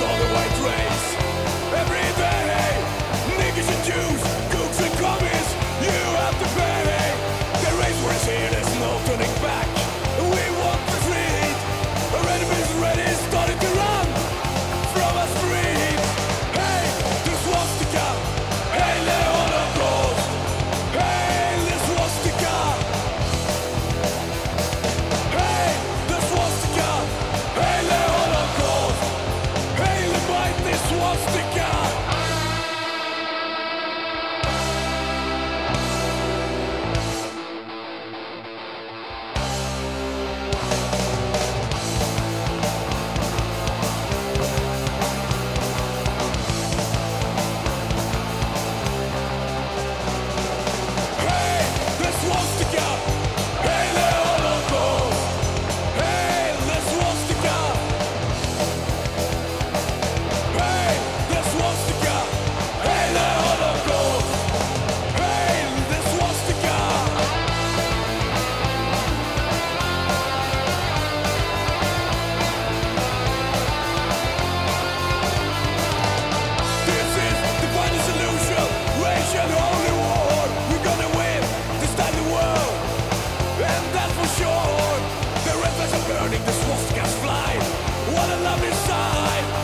all the way shore. The red are burning, the swastikas fly. What a lovely sight!